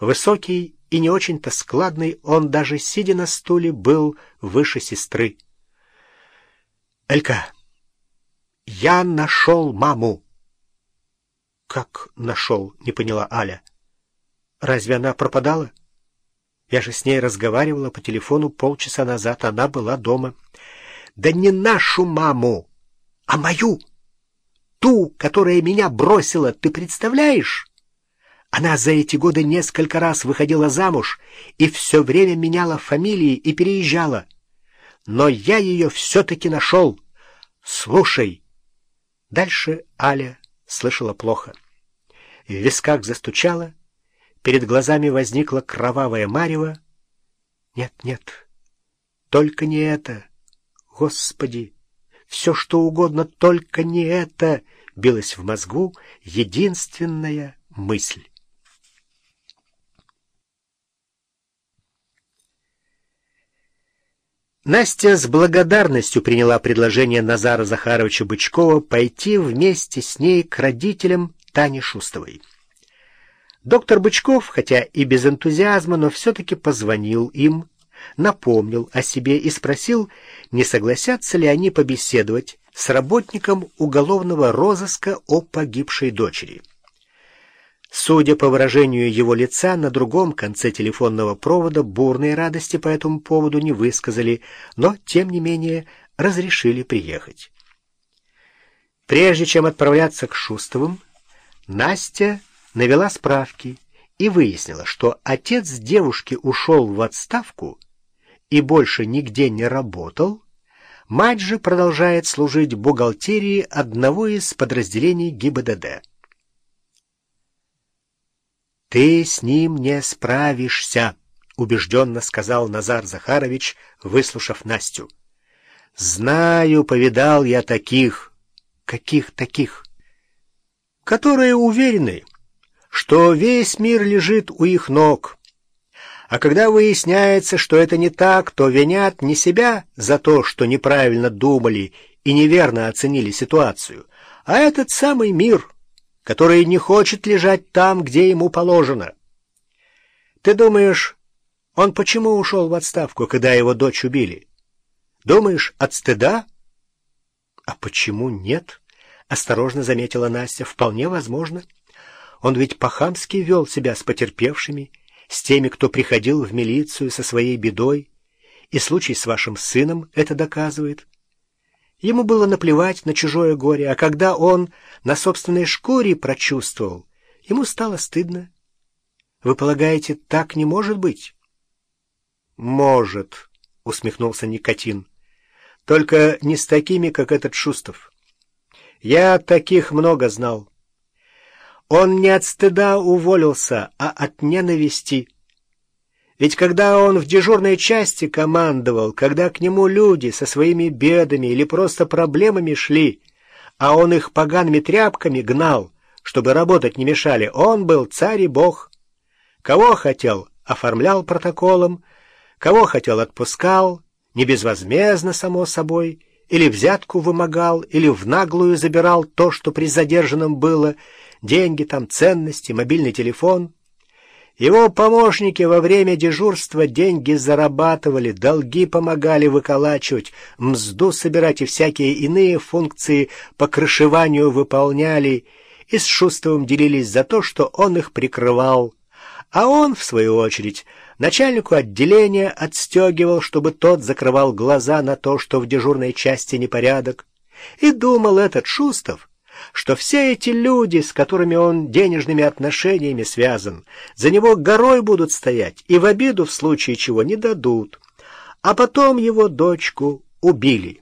Высокий и не очень-то складный, он даже сидя на стуле был выше сестры. «Элька, я нашел маму!» «Как нашел?» — не поняла Аля. «Разве она пропадала?» Я же с ней разговаривала по телефону полчаса назад, она была дома. «Да не нашу маму, а мою! Ту, которая меня бросила, ты представляешь?» Она за эти годы несколько раз выходила замуж и все время меняла фамилии и переезжала. Но я ее все-таки нашел. Слушай. Дальше Аля слышала плохо. В висках застучало, перед глазами возникла кровавая марево. Нет, нет, только не это. Господи, все что угодно, только не это, билась в мозгу единственная мысль. Настя с благодарностью приняла предложение Назара Захаровича Бычкова пойти вместе с ней к родителям Тани Шустовой. Доктор Бычков, хотя и без энтузиазма, но все-таки позвонил им, напомнил о себе и спросил, не согласятся ли они побеседовать с работником уголовного розыска о погибшей дочери. Судя по выражению его лица, на другом конце телефонного провода бурной радости по этому поводу не высказали, но, тем не менее, разрешили приехать. Прежде чем отправляться к Шустовым, Настя навела справки и выяснила, что отец девушки ушел в отставку и больше нигде не работал, мать же продолжает служить бухгалтерии одного из подразделений ГИБДД. «Ты с ним не справишься», — убежденно сказал Назар Захарович, выслушав Настю. «Знаю, повидал я таких». «Каких таких?» «Которые уверены, что весь мир лежит у их ног». А когда выясняется, что это не так, то винят не себя за то, что неправильно думали и неверно оценили ситуацию, а этот самый мир — который не хочет лежать там, где ему положено. Ты думаешь, он почему ушел в отставку, когда его дочь убили? Думаешь, от стыда? А почему нет? Осторожно заметила Настя. Вполне возможно. Он ведь по-хамски вел себя с потерпевшими, с теми, кто приходил в милицию со своей бедой, и случай с вашим сыном это доказывает. Ему было наплевать на чужое горе, а когда он на собственной шкуре прочувствовал, ему стало стыдно. Вы полагаете, так не может быть? Может, усмехнулся Никотин. Только не с такими, как этот Шустов. Я таких много знал. Он не от стыда уволился, а от ненависти. Ведь когда он в дежурной части командовал, когда к нему люди со своими бедами или просто проблемами шли, а он их погаными тряпками гнал, чтобы работать не мешали, он был царь и бог. Кого хотел, оформлял протоколом, кого хотел, отпускал, не безвозмездно, само собой, или взятку вымогал, или в наглую забирал то, что при задержанном было, деньги там, ценности, мобильный телефон — его помощники во время дежурства деньги зарабатывали, долги помогали выколачивать, мзду собирать и всякие иные функции по крышеванию выполняли, и с Шустовым делились за то, что он их прикрывал. А он, в свою очередь, начальнику отделения отстегивал, чтобы тот закрывал глаза на то, что в дежурной части непорядок. И думал этот Шустов, что все эти люди, с которыми он денежными отношениями связан, за него горой будут стоять и в обиду в случае чего не дадут. А потом его дочку убили,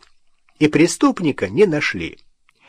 и преступника не нашли.